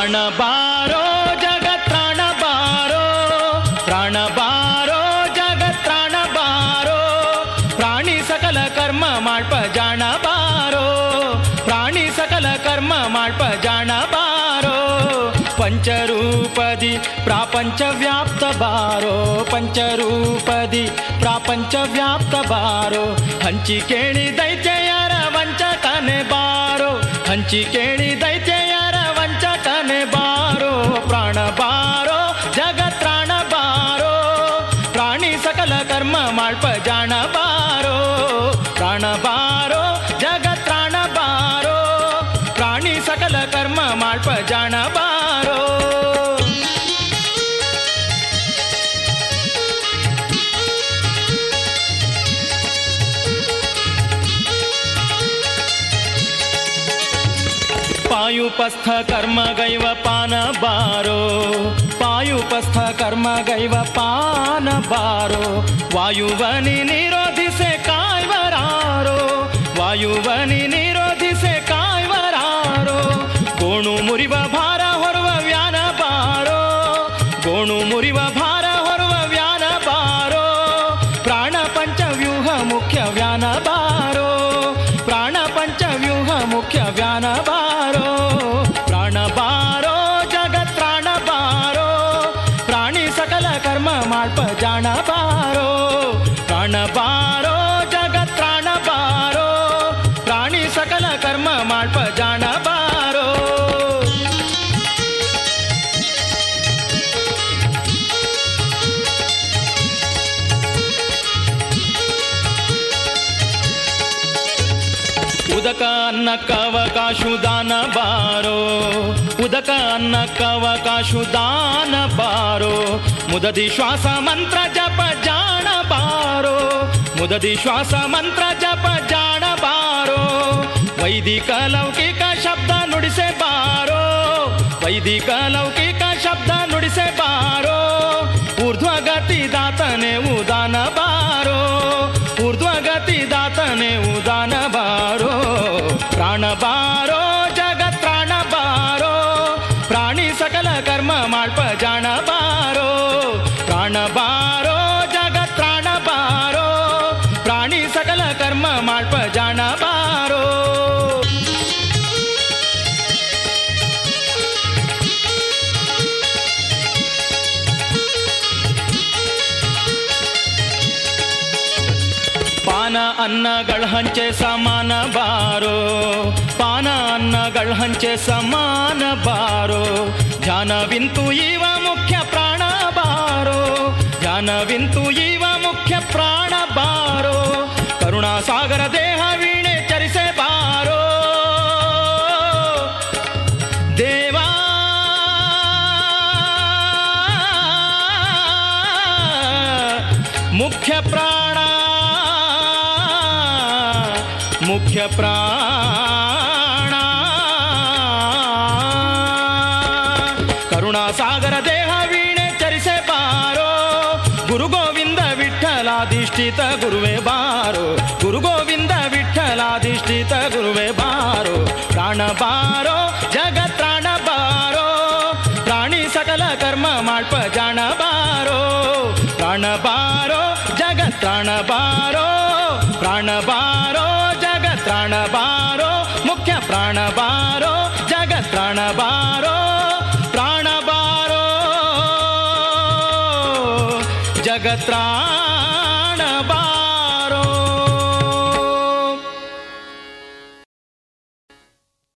ಪ್ರಾಣ ಬಾರೋ ಜಗತ್ ಪ್ರಾಣ ಬಾರೋ ಪ್ರಾಣ ಬಾರೋ ಜಗತ್ ಪ್ರಾಣ ಬಾರೋ ಪ್ರಾಣಿ ಸಕಲ ಕರ್ಮ ಮಾಡ್ಪ ಜಾಣ ಬಾರೋ ಪ್ರಾಣಿ ಸಕಲ ಕರ್ಮ ಮಾಡ್ಪ ಜಾಣ ಬಾರೋ ಪಂಚರೂಪದಿ ಪ್ರಾಪಂಚ ವ್ಯಾಪ್ತ ಬಾರೋ ಪಂಚರೂಪದಿ ಪ್ರಾಪಂಚ ವ್ಯಾಪ್ತ ಬಾರೋ ಹಂಚಿ ಕೇಳಿ ದೈತ್ಯಯರ ವಂಚಕನೆ ಬಾರೋ ಹಂಚಿ ಕೇಳಿ ಕರ್ಮ ಮಾಳ್ಪ ಜಾಣ ಬಾರೋ पायुपस्थ कर्म गैव पान बारो पायुपस्थ कर्म गैव पान बारो ವಾಯುವನಿ ನಿರೋಧಿಸೆ ಕಾಯ್ವರಾರೋ ವಾಯುವನಿ ನಿರೋಧಿಸೆ ಕಾಯ್ವರಾರೋ ಗೋಣು ಮುರಿವ ಭಾರ ಹೊರುವ ವ್ಯಾನ ಬಾರೋ ಗೋಣು ಮುರಿವ ಭಾರ ಹೊರುವ ವ್ಯಾನ ಬಾರೋ ಪ್ರಾಣ ಪಂಚವ್ಯೂಹ ಮುಖ್ಯ ವ್ಯಾನ ಬಾರೋ ಪ್ರಾಣ ಪಂಚವ್ಯೂಹ ಮುಖ್ಯ ವ್ಯಾನ ಬಾರೋ ಪ್ರಾಣ ಬಾರೋ ಜಗತ್ ಪ್ರಾಣ ಬಾರೋ ಪ್ರಾಣಿ ಸಕಲ ಕರ್ಮ ಮಾಳ್ಪ ಜಾಣ ಬಾರೋ ಪ್ರಾಣ ಬಾರೋ ಜಗತ್ ಪ್ರಾಣ ಬಾರೋ ಪ್ರಾಣಿ ಸಕಲ ಕರ್ಮ ಮಾಳ್ಪ ಜಾಣ ಉದಕ ಅನ್ನ ಕವಕಾಶು ದಾನ ಬಾರೋ. ಉದಕ ಅನ್ನ ಕವಕಾಶು ದಾನ ಬಾರೋ. ಮುದದಿ ಶ್ವಾಸ ಮಂತ್ರ ಜಪ ಜಾಣ ಬಾರೋ. ಮುದದಿ ಶ್ವಾಸ ಮಂತ್ರ ಜಪ ಜಾಣ ಬಾರೋ. ವೈದಿಕ ಲೌಕಿಕ ಶಬ್ದ ನುಡಿಸೆ ಬಾರೋ. ವೈದಿಕ ಲೌಕಿಕ ಶಬ್ದ ನುಡಿಸೆ ಬಾರೋ. ಊರ್ಧ್ವಗತಿ ದಾತನೆ ಉದಾನ ಬಾರೋ. ಊರ್ಧ್ವಗತಿ ದಾತನೆ ಉದಾನ ಪ್ರಾಣ ಬಾರೋ ಜಗತ್ ಪ್ರಾಣ ಬಾರೋ ಪ್ರಾಣಿ ಸಕಲ ಕರ್ಮ ಮಾಳ್ಪ ಜಾಣ ಪಾನ ಅನ್ನಗಳ ಹಂಚೆ ಸಮಾನ ಬಾರೋ. ಪಾನ ಅನ್ನಗಳ ಹಂಚೆ ಸಮಾನ ಬಾರೋ. ಧ್ಯಾನವಿಂತು ಇವ ಮುಖ್ಯ ಪ್ರಾಣ ಬಾರೋ. ಧ್ಯಾನವಿಂತು ಇವ ಮುಖ್ಯ ಪ್ರಾಣ ಬಾರೋ. ಕರುಣಾ ಸಾಗರ ದೇಹ ವೀಣೆ ಚರಿಸೆ ಬಾರೋ. ದೇವಾ ಮುಖ್ಯ ಪ್ರಾಣ ख्यप्राणा करुणागर देह वीणे चरिसे पारो। गुरुगोविन्द विठ्ठला दिष्टित गुर्वे बारो। गुरुगोविन्द विठ्ठला दिष्टित गुरु ಪ್ರಾಣಬಾರೋ ಜಗತ್ ಪ್ರಾಣಬಾರೋ ಪ್ರಾಣಬಾರೋ ಜಗತ್ರಾ